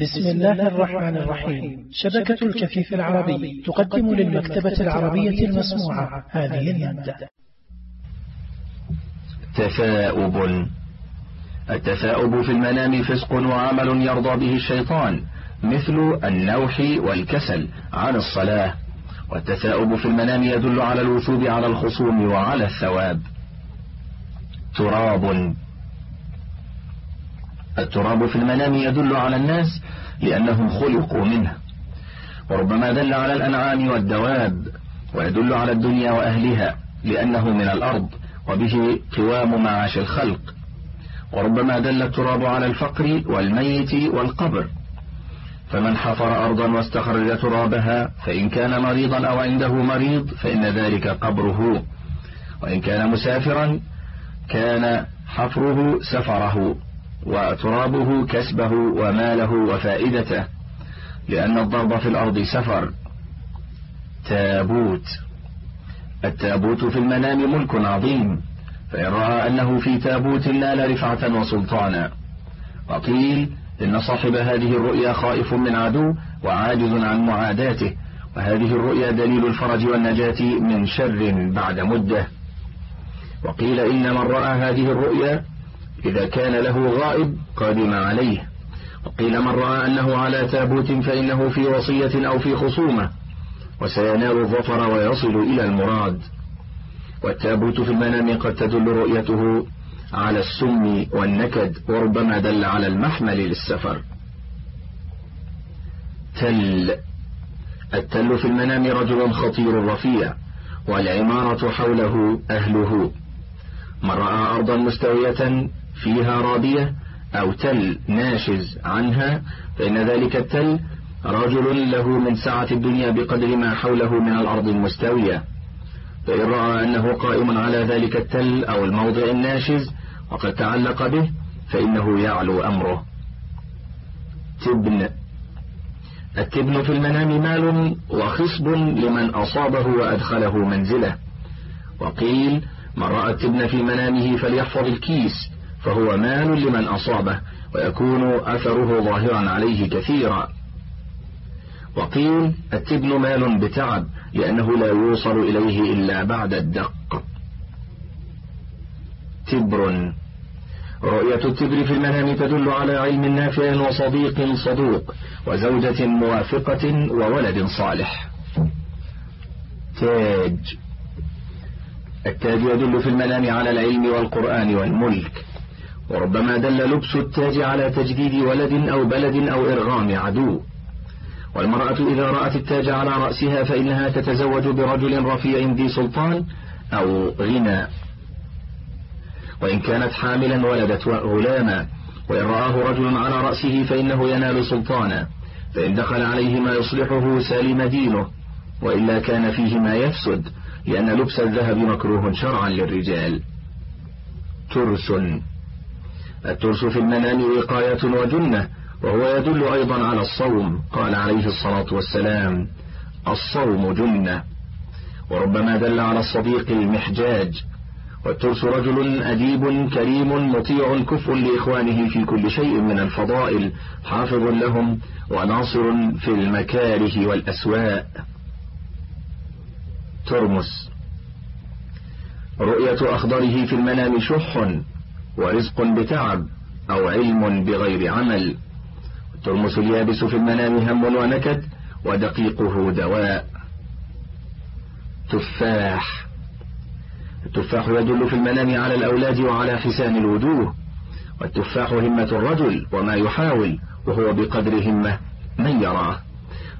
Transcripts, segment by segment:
بسم الله الرحمن الرحيم. شبكة الكفيف العربي تقدم للمكتبة العربية المسموعة. هذه المادة. تثاؤب التثاؤب في المنام فسق وعمل يرضى به الشيطان مثل النوح والكسل عن الصلاة. والتثاؤب في المنام يدل على الوثوب على الخصوم وعلى الثواب. تراب. التراب في المنام يدل على الناس لأنهم خلقوا منه. وربما دل على الأنعام والدواب ويدل على الدنيا وأهلها لأنه من الأرض وبه قوام معاش الخلق. وربما دل التراب على الفقر والميت والقبر. فمن حفر أرضا واستخرج ترابها فإن كان مريضا أو عنده مريض فإن ذلك قبره. وإن كان مسافرا كان حفره سفره. وترابه كسبه وماله وفائدته لأن الضرب في الأرض سفر. تابوت. التابوت في المنام ملك عظيم فإن رأى أنه في تابوت نال رفعة وسلطانا. وقيل إن صاحب هذه الرؤيا خائف من عدو وعاجز عن معاداته وهذه الرؤيا دليل الفرج والنجاة من شر بعد مدة. وقيل إن من رأى هذه الرؤيا إذا كان له غائب قادم عليه. وقيل من رأى أنه على تابوت فإنه في وصية أو في خصومة. وسينال الظفر ويصل إلى المراد. والتابوت في المنام قد تدل رؤيته على السم والنكد وربما دل على المحمل للسفر. تل. التل في المنام رجل خطير رفيع والعمارة حوله أهله. من رأى أرضا مستوية فيها رابية أو تل ناشز عنها فإن ذلك التل رجل له من سعة الدنيا بقدر ما حوله من الأرض المستوية. فإن رأى أنه قائم على ذلك التل أو الموضع الناشز وقد تعلق به فإنه يعلو أمره. تبن. التبن في المنام مال وخصب لمن أصابه وأدخله منزله. وقيل من رأى التبن في منامه فليحفظ الكيس فهو مال لمن أصابه ويكون أثره ظاهرا عليه كثيرا. وقيل التبن مال بتعب لأنه لا يوصل إليه إلا بعد الدق. تبر. رؤية التبر في المنام تدل على علم نافع وصديق صدوق وزوجة موافقة وولد صالح. تاج. التاج يدل في المنام على العلم والقرآن والملك. وربما دل لبس التاج على تجديد ولد أو بلد أو إرغام عدو. والمرأة إذا رأت التاج على رأسها فإنها تتزوج برجل رفيع ذي سلطان أو غنى. وإن كانت حاملا ولدت غلاما وإن رآه رجل على رأسه فإنه ينال سلطانا. فإن دخل عليه ما يصلحه سالم دينه. وإلا كان فيه ما يفسد لأن لبس الذهب مكروه شرعا للرجال. ترس. الترس في المنام وقاية وجنة وهو يدل أيضا على الصوم قال عليه الصلاة والسلام. الصوم جنة. وربما دل على الصديق المحجاج. والترس رجل أديب كريم مطيع كف لإخوانه في كل شيء من الفضائل حافظ لهم وناصر في المكاره والأسواء. ترمس. رؤية أخضره في المنام شح. ورزق بتعب أو علم بغير عمل. ترمس اليابس في المنام هم ونكد ودقيقه دواء. تفاح. التفاح يدل في المنام على الأولاد وعلى حسان الوجوه. والتفاح همة الرجل وما يحاول وهو بقدر همة من يراه.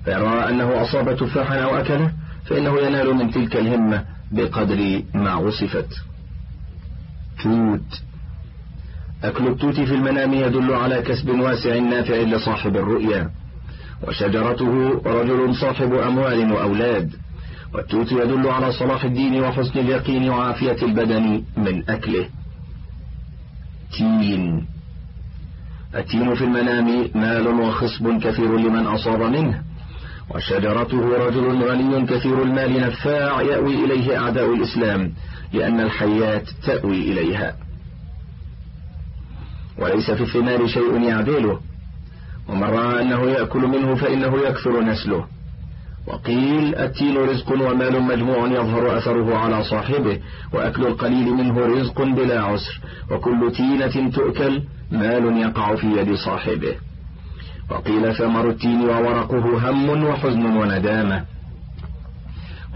فيرى أنه أصاب تفاحا أو أكله فإنه ينال من تلك الهمة بقدر ما وصفت. توت أكل التوت في المنام يدل على كسب واسع نافع لصاحب الرؤيا. وشجرته رجل صاحب أموال وأولاد. والتوت يدل على صلاح الدين وحسن اليقين وعافية البدن من أكله. تين. التين في المنام مال وخصب كثير لمن أصاب منه. وشجرته رجل غني كثير المال نفاع يأوي إليه أعداء الإسلام لأن الحيات تأوي إليها. وليس في الثمار شيء يعدله. ومن رأى أنه يأكل منه فإنه يكثر نسله. وقيل التين رزق ومال مجموع يظهر أثره على صاحبه وأكل القليل منه رزق بلا عسر. وكل تينة تؤكل مال يقع في يد صاحبه. وقيل ثمر التين وورقه هم وحزن وندامة.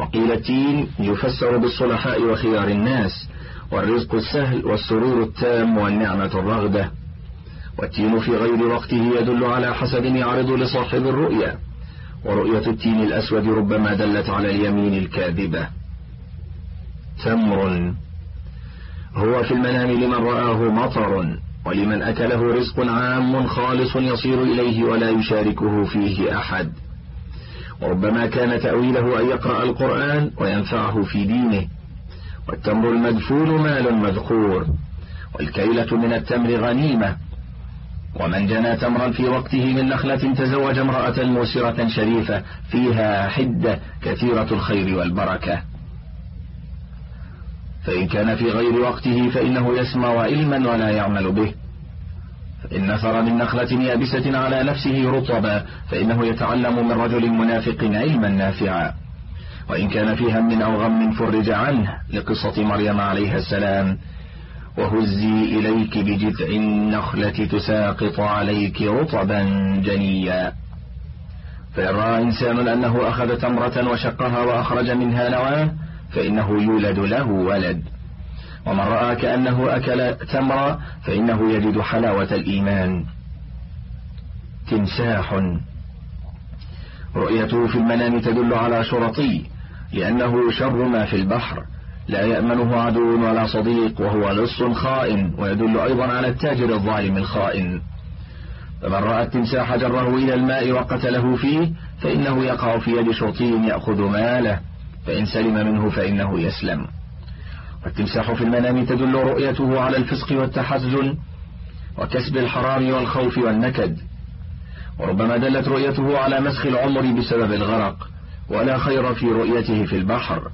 وقيل التين يفسر بالصلحاء وخيار الناس. والرزق السهل والسرور التام والنعمة الرغدة. والتين في غير وقته يدل على حسد يعرض لصاحب الرؤيا. ورؤية التين الأسود ربما دلت على اليمين الكاذبة. تمر. هو في المنام لمن رآه مطر ولمن أكله رزق عام خالص يصير إليه ولا يشاركه فيه أحد. وربما كان تأويله أن يقرأ القرآن وينفعه في دينه. والتمر المدفون مال مذخور والكيلة من التمر غنيمة. ومن جنى تمرا في وقته من نخلة تزوج امرأة موسرة شريفة فيها حدة كثيرة الخير والبركة. فإن كان في غير وقته فإنه يسمع علما ولا يعمل به. إن نثر من نخلة يابسة على نفسه رطبا فإنه يتعلم من رجل منافق علما نافعا. وإن كان في هم أو غم فرج عنه لقصة مريم عليها السلام. وهزي إليك بجذع النخلة تساقط عليك رطبا جنيا. فإن رأى إنسان أنه أخذ تمرة وشقها وأخرج منها نواه فإنه يولد له ولد. ومن رأى كأنه أكل تمرا فإنه يجد حلاوة الإيمان. تمساح. رؤيته في المنام تدل على شرطي. لأنه شر ما في البحر. لا يأمنه عدو ولا صديق وهو لص خائن ويدل أيضا على التاجر الظالم الخائن. فمن رأى التمساح جره إلى الماء وقتله فيه فإنه يقع في يد شرطي يأخذ ماله. فإن سلم منه فإنه يسلم. والتمساح في المنام تدل رؤيته على الفسق والتحزن وكسب الحرام والخوف والنكد. وربما دلت رؤيته على مسخ العمر بسبب الغرق. ولا خير في رؤيته في البحر.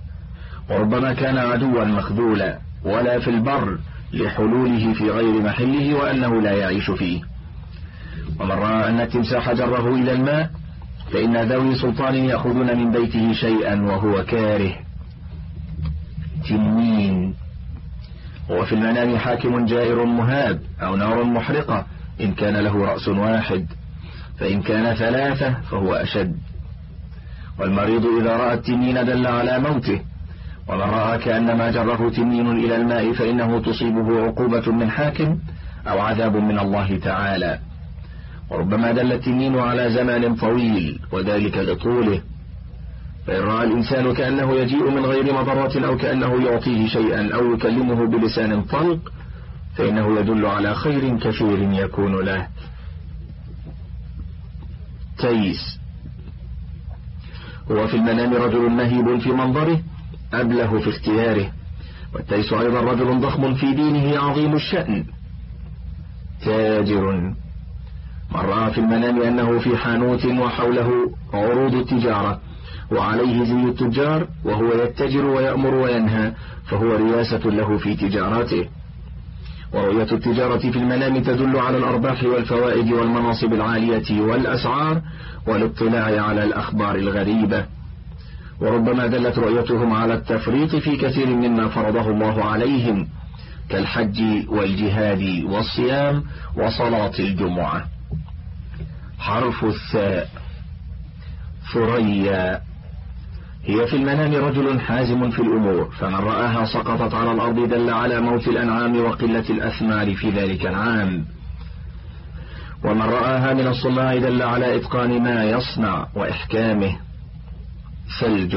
وربما كان عدوا مخذولا ولا في البر لحلوله في غير محله وأنه لا يعيش فيه. ومن رأى أن التمساح جره إلى الماء فإن ذوي سلطان يأخذون من بيته شيئا وهو كاره. تنين. هو في المنام حاكم جائر مهاب أو نار محرقة إن كان له رأس واحد. فإن كان ثلاثة فهو أشد. والمريض إذا رأى التنين دل على موته ومن رأى كأنما جره تنين إلى الماء فإنه تصيبه عقوبة من حاكم أو عذاب من الله تعالى. وربما دل التنين على زمان طويل وذلك لطوله. فإن رأى الإنسان كأنه يجيء من غير مضرة أو كأنه يعطيه شيئا أو يكلمه بلسان طلق فإنه يدل على خير كثير يكون له. تيس. هو في المنام رجل مهيب في منظره أبله في اختياره. والتيس أيضا رجل ضخم في دينه عظيم الشأن. تاجر. من رأى في المنام أنه في حانوت وحوله عروض التجارة. وعليه زي التجار وهو يتجر ويأمر وينهى فهو رياسة له في تجاراته ورؤية التجارة في المنام تدل على الأرباح والفوائد والمناصب العالية والأسعار والاطلاع على الأخبار الغريبة. وربما دلت رؤيتهم على التفريط في كثير مما فرضه الله عليهم كالحج والجهاد والصيام وصلاة الجمعة. حرف الثاء ثريا. هي في المنام رجل حازم في الأمور فمن رآها سقطت على الأرض دل على موت الأنعام وقلة الأثمار في ذلك العام. ومن رآها من الصناع دل على إتقان ما يصنع وإحكامه. ثلج.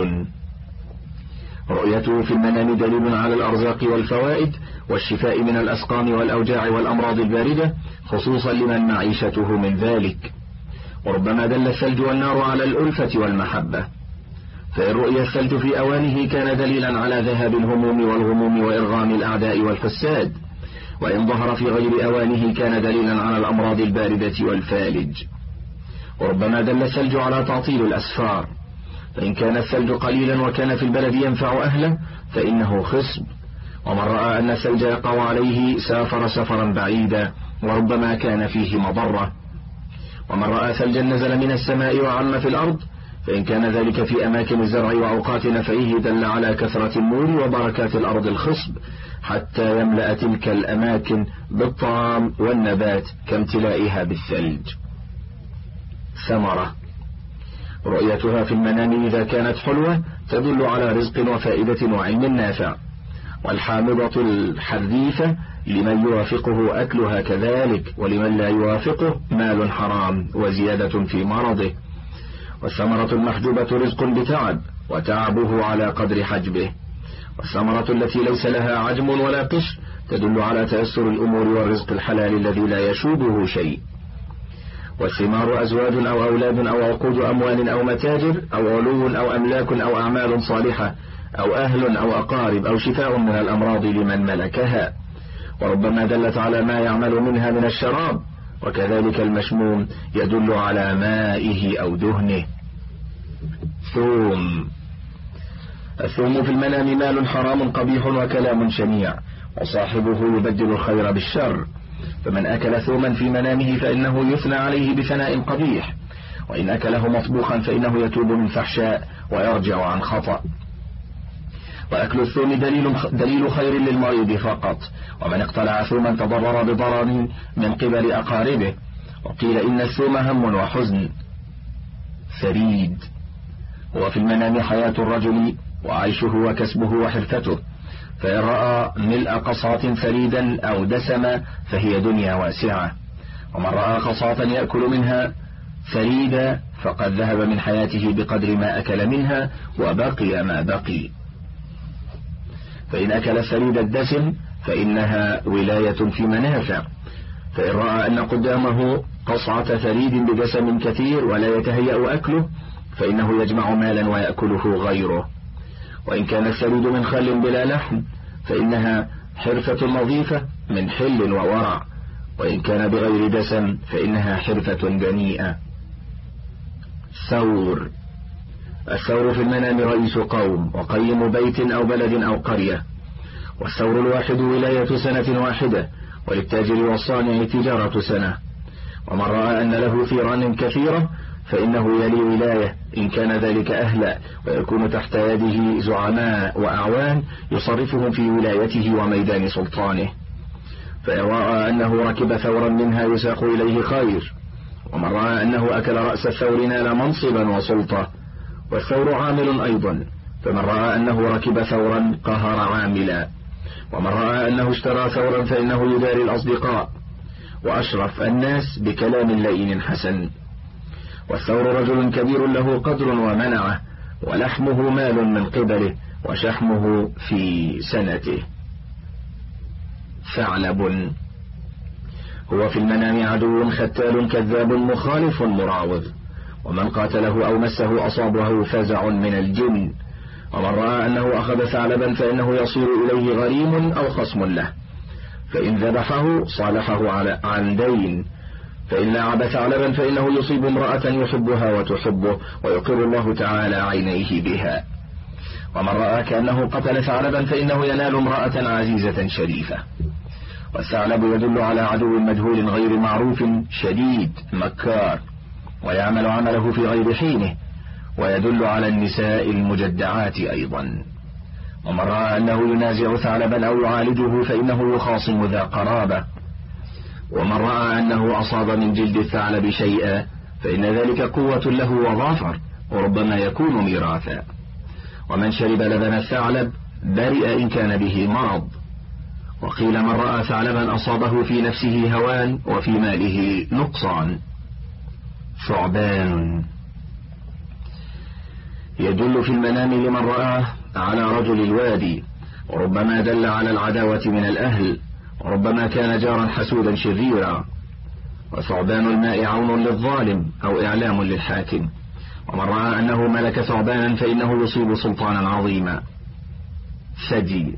رؤيته في المنام دليل على الأرزاق والفوائد والشفاء من الأسقام والأوجاع والأمراض الباردة خصوصا لمن معيشته من ذلك. وربما دل الثلج والنار على الألفة والمحبة. فإن رؤي الثلج في أوانه كان دليلا على ذهاب الهموم والغموم وإرغام الأعداء والفساد. وإن ظهر في غير أوانه كان دليلا على الأمراض الباردة والفالج. وربما دل الثلج على تعطيل الأسفار. فإن كان الثلج قليلا وكان في البلد ينفع أهله فإنه خصب. ومن رأى أن الثلج يقع عليه سافر سفرا بعيدا وربما كان فيه مضرة. ومن رأى ثلجا نزل من السماء وعم في الأرض فإن كان ذلك في أماكن الزرع وأوقات نفعه دل على كثرة النور وبركات الأرض الخصب حتى يملأ تلك الأماكن بالطعام والنبات كامتلائها بالثلج. ثمرة. رؤيتها في المنام إذا كانت حلوة تدل على رزق وفائدة وعلم نافع. والحامضة الحريفة لمن يوافقه أكلها كذلك ولمن لا يوافقه مال حرام وزيادة في مرضه. والثمرة المحجوبة رزق بتعب وتعبه على قدر حجبه. والثمرة التي ليس لها عجم ولا قش تدل على تأثر الأمور والرزق الحلال الذي لا يشوبه شيء. والثمار أزواج أو أولاد أو عقود أموال أو متاجر أو علو أو أملاك أو أعمال صالحة أو أهل أو أقارب أو شفاء من الأمراض لمن ملكها. وربما دلت على ما يعمل منها من الشراب وكذلك المشموم يدل على مائه أو دهنه. ثوم الثوم في المنام مال حرام قبيح وكلام شنيع وصاحبه يبدل الخير بالشر. فمن أكل ثوما في منامه فإنه يثنى عليه بثناء قبيح. وإن أكله مطبوخا فإنه يتوب من فحشاء ويرجع عن خطأ. وأكل الثوم دليل, دليل خير للمريض فقط. ومن اقتلع ثوما تضرر بضرر من قبل أقاربه. وقيل إن الثوم هم وحزن فريد وفي المنام حياة الرجل وعيشه وكسبه وحرفته. فإن رأى ملء قصاة فريدا أو دسما فهي دنيا واسعة. ومن رأى قصاة يأكل منها فريدا فقد ذهب من حياته بقدر ما أكل منها وبقي ما بقي. فإن أكل فريد الدسم فإنها ولاية في منافع. فإن رأى أن قدامه قصعة فريد بدسم كثير ولا يتهيأ أكله فإنه يجمع مالا ويأكله غيره. وإن كان الثليد من خل بلا لحم فإنها حرفة نظيفة من حل وورع. وإن كان بغير دسم فإنها حرفة دنيئة ثور. الثور في المنام رئيس قوم وقيم بيت أو بلد أو قرية. والثور الواحد ولاية سنة واحدة وللتاجر والصانع تجارة سنة. ومن رأى أن له ثيران كثيرة فإنه يلي ولاية. إن كان ذلك أهلا ويكون تحت يده زعماء وأعوان يصرفهم في ولايته وميدان سلطانه. فإن رأى أنه ركب ثورا منها يساق إليه خير ومن رأى أنه أكل رأس الثور نال منصبا وسلطة. والثور عامل أيضا فمن رأى أنه ركب ثورا قهر عاملا. ومن رأى أنه اشترى ثورا فإنه يداري الأصدقاء. وأشرف الناس بكلام لئيم حسن. والثور رجل كبير له قدر ومنعه ولحمه مال من قبله وشحمه في سنته. ثعلب. هو في المنام عدو ختال كذاب مخالف مراوض ومن قاتله أو مسه أصابه فزع من الجن. ومن رأى أنه أخذ ثعلبا فإنه يصير إليه غريم أو خصم له. فإن ذبحه صالحه عن دين. فإن لعب ثعلبا فإنه يصيب امرأة يحبها وتحبه ويقر الله تعالى عينيه بها. ومن رأى كأنه قتل ثعلبا فإنه ينال امرأة عزيزة شريفة. والثعلب يدل على عدو مجهول غير معروف شديد مكار ويعمل عمله في غير حينه ويدل على النساء المجدعات أيضا. ومن رأى أنه ينازع ثعلبا أو يعالجه فإنه يخاصم ذا قرابة. ومن رأى أنه أصاب من جلد الثعلب شيئا فإن ذلك قوة له وظافر وربما يكون ميراثا. ومن شرب لبن الثعلب برئ إن كان به مرض. وقيل من رأى ثعلبا أصابه في نفسه هوان وفي ماله نقصان. ثعبان. يدل في المنام لمن رآه على رجل الوادي وربما دل على العداوة من الأهل. وربما كان جارا حسودا شريرا وثعبان الماء عون للظالم أو إعلام للحاكم. ومن رأى أنه ملك ثعبانا فإنه يصيب سلطانا عظيما. ثدي.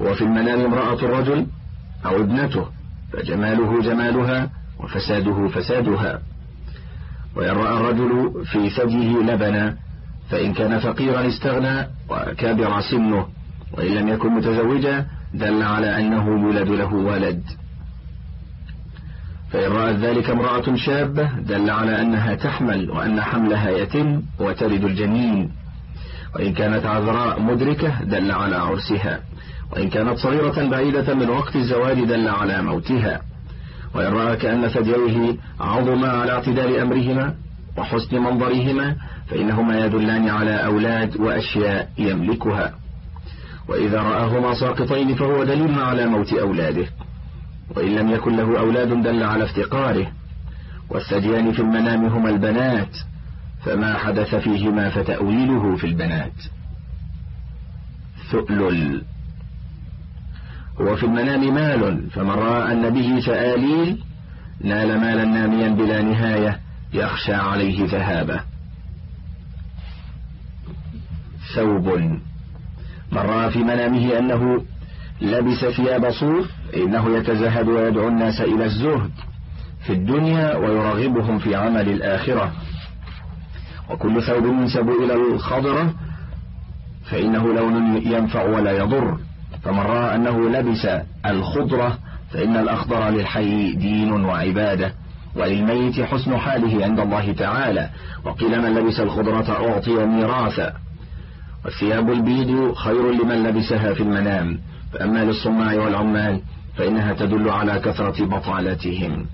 وفي المنام امرأة الرجل أو ابنته فجماله جمالها وفساده فسادها. وإن رأى الرجل في ثديه لبنا فإن كان فقيرا استغنى وكابر سنه. وإن لم يكن متزوجا دل على أنه يولد له ولد. فإن رأت ذلك امرأة شابة دل على أنها تحمل وأن حملها يتم وتلد الجنين. وإن كانت عذراء مدركة دل على عرسها. وإن كانت صغيرة بعيدة من وقت الزواج دل على موتها. وإن رأى كأن ثدييه عظما على اعتدال أمرهما وحسن منظرهما فإنهما يدلان على أولاد وأشياء يملكها. وإذا رآهما ساقطين فهو دليل على موت أولاده وإن لم يكن له أولاد دل على افتقاره والثديان في المنام هما البنات فما حدث فيهما فتأويله في البنات. ثؤلل. هو في المنام مال فمن رأى أن به تآليل نال مالا ناميا بلا نهاية يخشى عليه ذهابه. ثوب. من رأى في منامه أنه لبس ثياب صوف إنه يتزهد ويدعو الناس إلى الزهد في الدنيا ويرغبهم في عمل الآخرة. وكل ثوب ينسب إلى الخضرة فإنه لون ينفع ولا يضر. فمن رأى أنه لبس الخضرة فإن الأخضر للحي دين وعبادة. وللميت حسن حاله عند الله تعالى. وقيل من لبس الخضرة أعطي ميراثا. والثياب البيض خير لمن لبسها في المنام. فأما للصماع والعمال فإنها تدل على كثرة بطالتهم.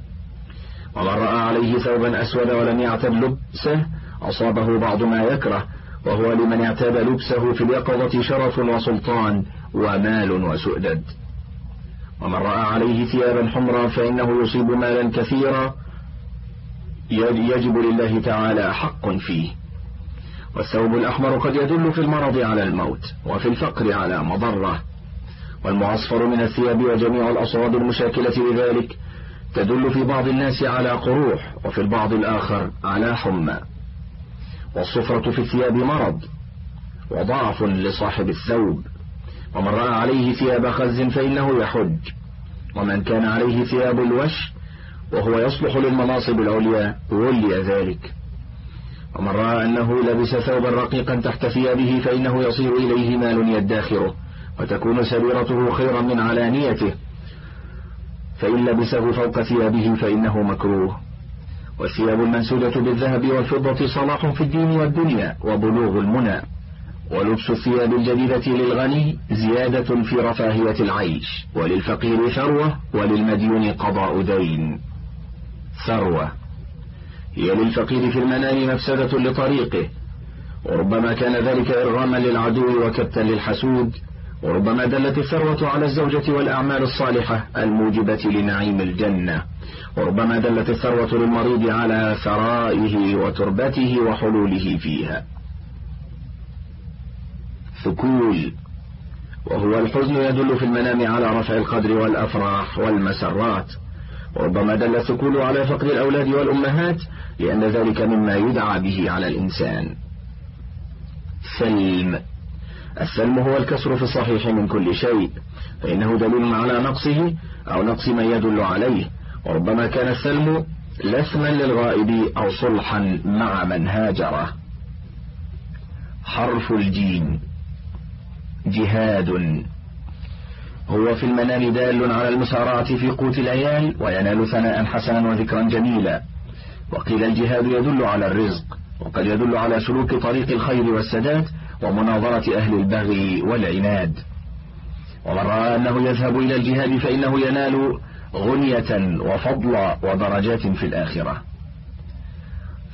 ومن رأى عليه ثوبا أسود ولم يعتد لبسه أصابه بعض ما يكره. وهو لمن اعتاد لبسه في اليقظة شرف وسلطان ومال وسؤدد. ومن رأى عليه ثيابا حمرا فإنه يصيب مالا كثيرا يجب لله تعالى حق فيه. والثوب الأحمر قد يدل في المرض على الموت وفي الفقر على مضرة. والمعصفر من الثياب وجميع الأصواب المشاكلة لذلك تدل في بعض الناس على قروح وفي البعض الآخر على حمى. والصفرة في الثياب مرض وضعف لصاحب الثوب. ومن رأى عليه ثياب خز فإنه يحج. ومن كان عليه ثياب الوش وهو يصلح للمناصب العليا ولي ذلك. ومن رأى أنه لبس ثوبا رقيقا تحت ثيابه فإنه يصير إليه مال يداخره وتكون سريرته خيرا من علانيته. فإن لبسه فوق ثيابه فإنه مكروه. والثياب المنسودة بالذهب والفضة صلاح في الدين والدنيا وبلوغ المنى. ولبس الثياب الجديدة للغني زيادة في رفاهية العيش وللفقير ثروة وللمديون قضاء دين. ثروة. هي للفقير في المنام مفسدة لطريقه. وربما كان ذلك إرغاما للعدو وكبتا للحسود. وربما دلت الثروة على الزوجة والأعمال الصالحة الموجبة لنعيم الجنة. وربما دلت الثروة للمريض على ثرائه وتربته وحلوله فيها. ثكول. وهو الحزن يدل في المنام على رفع القدر والأفراح والمسرات. وربما دل الثكول على فقد الأولاد والأمهات لأن ذلك مما يدعى به على الإنسان. سلم السلم هو الكسر في الصحيح من كل شيء. فإنه دليل على نقصه أو نقص ما يدل عليه. وربما كان السلم لثما للغائب أو صلحا مع من هاجره. حرف الجيم. جهاد. هو في المنام دال على المسارعة في قوت العيال وينال ثناء حسنا وذكرا جميلا. وقيل الجهاد يدل على الرزق وقد يدل على سلوك طريق الخير والسداد ومناظرة أهل البغي والعناد. ومن رأى أنه يذهب إلى الجهاد فإنه ينال غنية وفضلا ودرجات في الآخرة.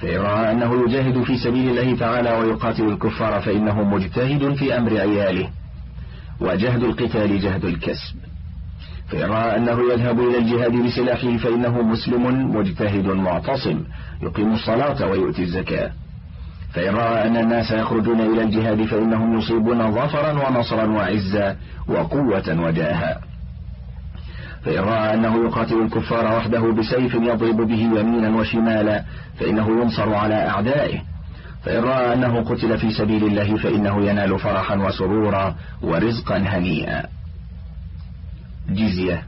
فإن رأى أنه يجاهد في سبيل الله تعالى ويقاتل الكفار فإنه مجتهد في أمر عياله وجهد القتال جهد الكسب. فإن رأى أنه يذهب إلى الجهاد بسلاحه فإنه مسلم مجتهد معتصم يقيم الصلاة ويؤتي الزكاة. فإن رأى أن الناس يخرجون إلى الجهاد فإنهم يصيبون ظفرا ونصرا وعزا وقوة وجاها فإن رأى أنه يقاتل الكفار وحده بسيف يضرب به يمينا وشمالا فإنه ينصر على أعدائه. فإن رأى أنه قتل في سبيل الله فإنه ينال فرحا وسرورا ورزقا هنيئا. جزية.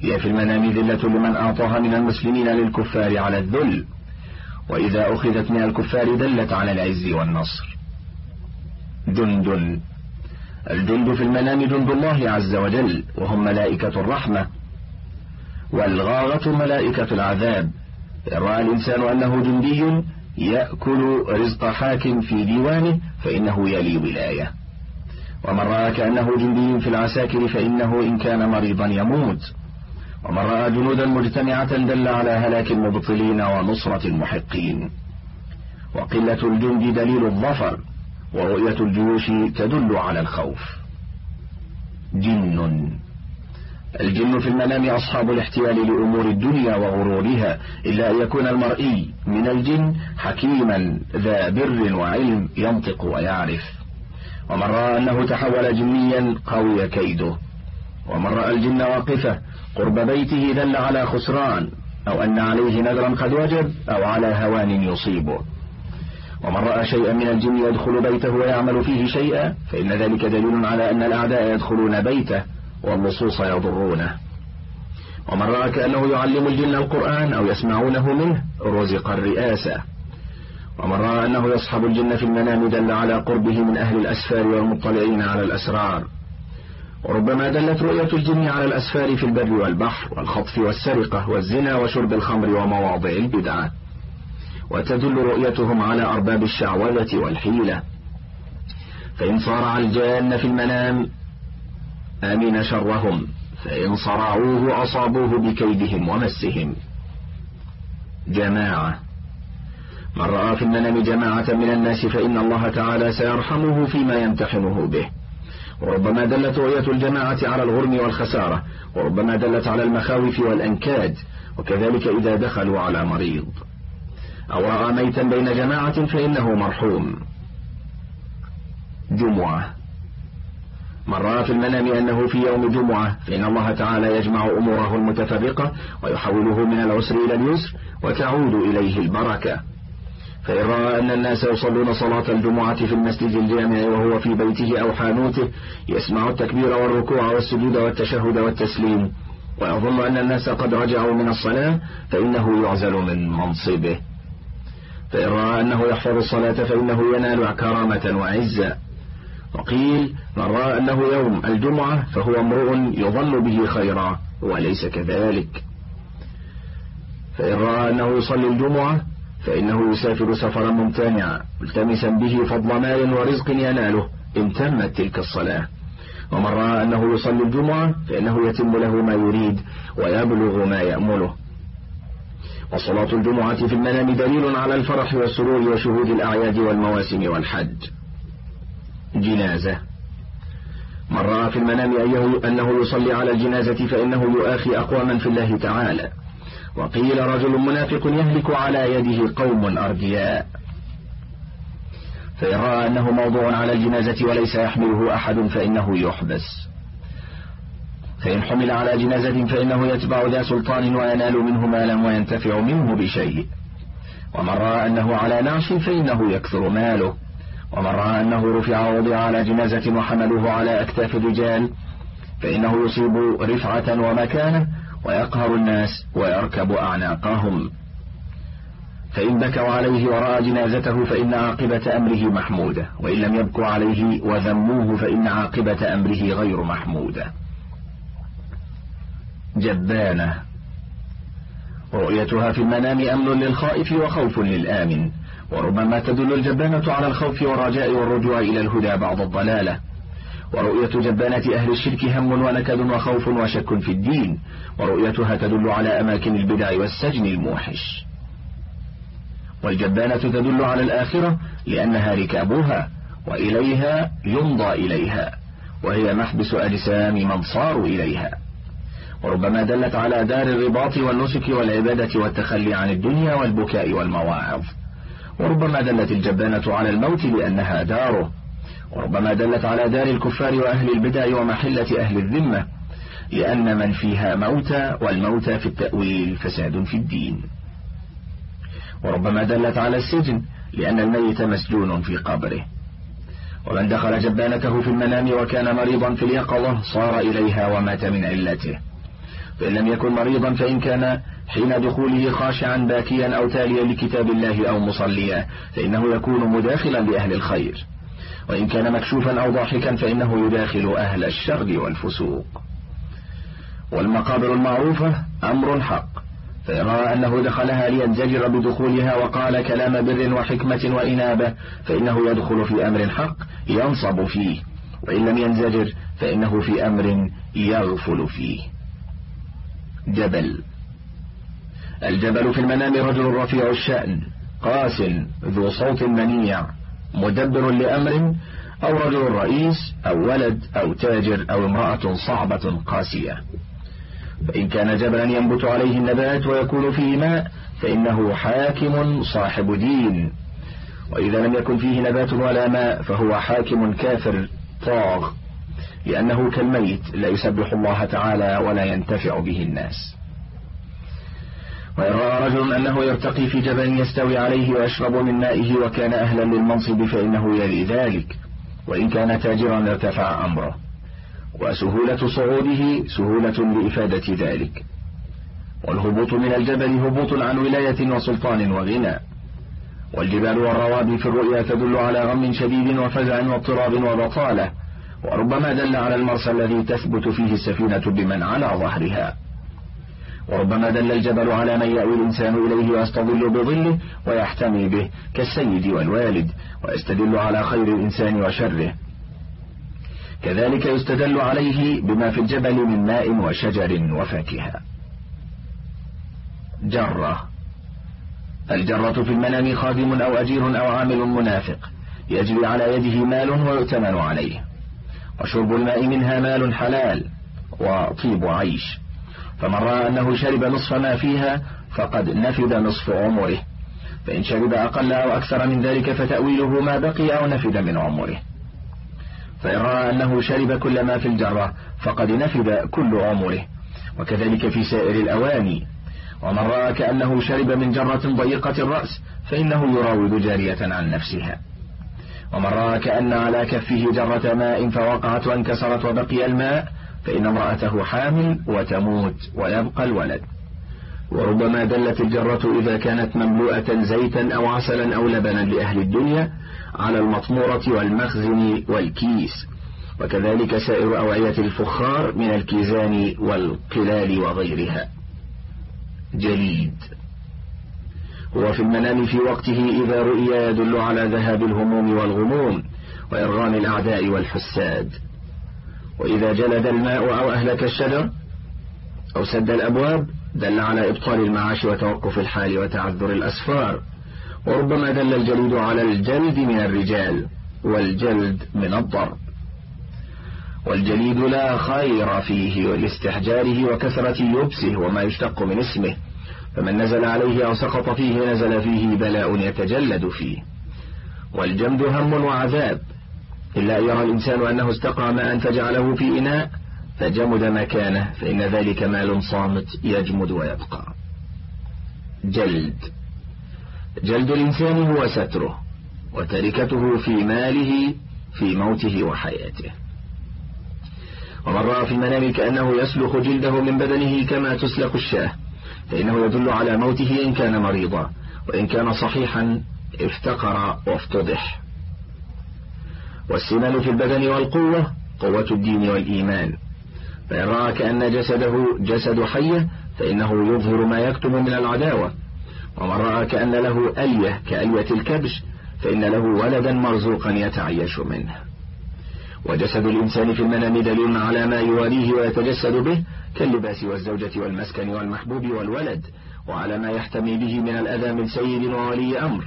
هي في المنام ذلة لمن أعطاها من المسلمين للكفار على الذل وإذا أخذت من الكفار دلت على العز والنصر. جند الجند في المنام جند الله عز وجل وهم ملائكة الرحمة. والغاغة ملائكة العذاب. إن رأى الإنسان أنه جندي يأكل رزق حاكم في ديوانه فإنه يلي ولاية. ومن رأى كأنه جندي في العساكر فإنه إن كان مريضا يموت. ومن رأى جنودا مجتمعة دل على هلاك المبطلين ونصرة المحقين. وقلة الجند دليل الظفر ورؤية الجيوش تدل على الخوف. جن. الجن في المنام أصحاب الاحتيال لأمور الدنيا وغرورها إلا أن يكون المرئي من الجن حكيما ذا بر وعلم ينطق ويعرف. ومن أنه تحول جنيا قوي كيده. ومن رأى الجن واقفة قرب بيته دل على خسران أو أن عليه نذرا قد وجب أو على هوان يصيبه. ومن رأى شيئا من الجن يدخل بيته ويعمل فيه شيئا فإن ذلك دليل على أن الأعداء يدخلون بيته واللصوص يضرونه. ومن رأى كأنه يعلم الجن القرآن أو يسمعونه منه رزق الرئاسة. ومن رأى أنه يصحب الجن في المنام دل على قربه من أهل الأسفار والمطلعين على الأسرار. وربما دلت رؤية الجن على الأسفار في البر والبحر والخطف والسرقة والزنا وشرب الخمر ومواضع البدعة. وتدل رؤيتهم على أرباب الشعوذة والحيلة. فإن صارع الجان في المنام أمن شرهم. فإن صرعوه أصابوه بكيدهم ومسهم. جماعة. من رأى في المنام جماعة من الناس فإن الله تعالى سيرحمه فيما يمتحنه به. وربما دلت رؤية الجماعة على الغرم والخسارة وربما دلت على المخاوف والأنكاد وكذلك إذا دخلوا على مريض. أو رأى ميتا بين جماعة فإنه مرحوم. جمعة. من رأى في المنام أنه في يوم جمعة فإن الله تعالى يجمع أموره المتفرقة ويحوله من العسر إلى اليسر وتعود إليه البركة. فإن رأى أن الناس يصلون صلاة الجمعة في المسجد الجامع وهو في بيته أو حانوته يسمع التكبير والركوع والسجود والتشهد والتسليم. ويظن أن الناس قد رجعوا من الصلاة فإنه يعزل من منصبه. فإن رأى أنه يحفظ الصلاة فإنه ينال كرامة وعزة. وقيل من رأى أنه يوم الجمعة فهو امرؤ يظن به خيرا وليس كذلك. فإن رأى أنه يصلي الجمعة فإنه يسافر سفرا ممتنعا ملتمسا به فضل مال ورزق يناله. إن تمت تلك الصلاة. ومن رأى أنه يصلي الجمعة فإنه يتم له ما يريد ويبلغ ما يأمله. وصلاة الجمعة في المنام دليل على الفرح والسرور وشهود الأعياد والمواسم والحج. جنازة. من رأى في المنام أنه يصلي على الجنازة فإنه يؤاخي أقواما في الله تعالى. وقيل رجل منافق يهلك على يده قوم أردياء فإن رأى أنه موضوع على الجنازة وليس يحمله أحد فإنه يحبس. فإن حمل على جنازة فإنه يتبع ذا سلطان وينال منه مالا وينتفع منه بشيء. ومن رأى أنه على نعش فإنه يكثر ماله. ومن رأى أنه رفع ووضع على جنازة وحملوه على أكتاف الرجال فإنه يصيب رفعة ومكانة ويقهر الناس ويركب أعناقهم. فإن بكوا عليه ورأى جنازته فإن عاقبة أمره محمودة وإن لم يبكوا عليه وذموه فإن عاقبة أمره غير محمودة. جبانة. رؤيتها في المنام أمن للخائف وخوف للآمن وربما تدل الجبانة على الخوف والرجاء والرجوع إلى الهدى بعد الضلالة. ورؤية جبانة أهل الشرك هم ونكد وخوف وشك في الدين ورؤيتها تدل على أماكن البدع والسجن الموحش. والجبانة تدل على الآخرة لأنها ركابها وإليها يمضى إليها وهي محبس أجسام من صاروا إليها. وربما دلت على دار الرباط والنسك والعبادة والتخلي عن الدنيا والبكاء والمواعظ. وربما دلت الجبانة على الموت لأنها داره. وربما دلت على دار الكفار وأهل البدع ومحلة أهل الذمة لأن من فيها موتى والموتى في التأويل فساد في الدين. وربما دلت على السجن لأن الميت مسجون في قبره. ومن دخل جبانته في المنام وكان مريضا في اليقظة صار إليها ومات من علته. فإن لم يكن مريضا فإن كان حين دخوله خاشعا باكيا أو تاليا لكتاب الله أو مصليا فإنه يكون مداخلا لأهل الخير. وإن كان مكشوفا أو ضاحكا فإنه يداخل أهل الشر والفسوق. والمقابر المعروفة أمر حق. فإن رأى أنه دخلها لينزجر بدخولها وقال كلام بر وحكمة وإنابة فإنه يدخل في أمر حق ينصب فيه. وإن لم ينزجر فإنه في أمر يغفل فيه. جبل. الجبل في المنام رجل رفيع الشأن قاس ذو صوت منيع. مدبر لأمر أو رجل رئيس أو ولد أو تاجر أو امرأة صعبة قاسية. فإن كان جبلا ينبت عليه النبات ويكون فيه ماء فإنه حاكم صاحب دين. وإذا لم يكن فيه نبات ولا ماء فهو حاكم كافر طاغ لأنه كالميت لا يسبح الله تعالى ولا ينتفع به الناس. وإن رأى رجل أنه يرتقي في جبل يستوي عليه ويشرب من مائه وكان أهلا للمنصب فإنه يلي ذلك وإن كان تاجرا ارتفع أمره. وسهولة صعوده سهولة لإفادة ذلك. والهبوط من الجبل هبوط عن ولاية وسلطان وغنى. والجبال والروابي في الرؤيا تدل على غم شديد وفزع واضطراب وبطالة. وربما دل على المرسى الذي تثبت فيه السفينة بمن على ظهرها. وربما دل الجبل على من يأوي الإنسان إليه ويستظل بظله ويحتمي به كالسيد والوالد ويستدل على خير الإنسان وشره. كذلك يستدل عليه بما في الجبل من ماء وشجر وفاكهة. جرة. الجرة في المنام خادم أو أجير أو عامل منافق. يجري على يده مال ويؤتمن عليه. وشرب الماء منها مال حلال وطيب عيش. فمن رأى أنه شرب نصف ما فيها فقد نفد نصف عمره. فإن شرب أقل أو أكثر من ذلك فتأويله ما بقي أو نفد من عمره. فإن رأى أنه شرب كل ما في الجرة فقد نفد كل عمره. وكذلك في سائر الأواني. ومن رأى كأنه شرب من جرة ضيقة الرأس فإنه يراود جارية عن نفسها. ومن رأى كأن على كفه جرة ماء فوقعت وانكسرت وبقي الماء فإن امرأته حامل وتموت ويبقى الولد. وربما دلت الجرة إذا كانت مملوءة زيتا أو عسلا أو لبنا لأهل الدنيا على المطمورة والمخزن والكيس. وكذلك سائر أوعية الفخار من الكيزان والقلال وغيرها. جليد. هو في المنام في وقته إذا رؤي يدل على ذهاب الهموم والغموم وإرغام الأعداء والحساد. وإذا جلد الماء أو أهلك الشجر أو سد الأبواب دل على إبطال المعاش وتوقف الحال وتعذر الأسفار. وربما دل الجليد على الجلد من الرجال والجلد من الضرب والجليد لا خير فيه لاستحجاره وكثرة يبسه وما يشتق من اسمه. فمن نزل عليه أو سقط فيه نزل فيه بلاء يتجلد فيه. والجمد هم وعذاب. إلا أن يرى الإنسان أنه استقى ماء فجعله في إناء فجمد مكانه فإن ذلك مال صامت يجمد ويبقى. جلد. جلد الإنسان هو ستره وتركته في ماله في موته وحياته. ومن رأى في المنام كأنه يسلخ جلده من بدنه كما تسلخ الشاة فإنه يدل على موته إن كان مريضا وإن كان صحيحا افتقر وافتضح. والسنان في البدن والقوة قوة الدين والإيمان. فإن رأى كأن جسده جسد حية فإنه يظهر ما يكتم من العداوة. ومن رأى كأن له ألية كألية الكبش فإن له ولدا مرزوقا يتعيش منه. وجسد الإنسان في المنام دليل على ما يواليه ويتجسد به كاللباس والزوجة والمسكن والمحبوب والولد وعلى ما يحتمي به من الأذى من سيد وولي أمر.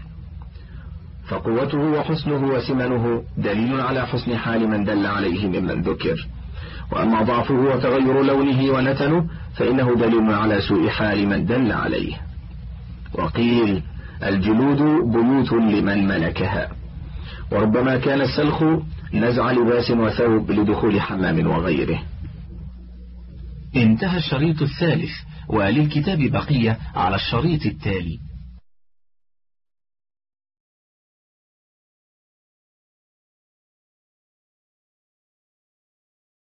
فقوته وحسنه وسمنه دليل على حسن حال من دل عليه ممن ذكر. وأما ضعفه وتغير لونه ونتنه فإنه دليل على سوء حال من دل عليه. وقيل الجلود بيوت لمن ملكها. وربما كان السلخ نزع لباس وثوب لدخول حمام وغيره. انتهى الشريط الثالث وللكتاب بقية على الشريط التالي.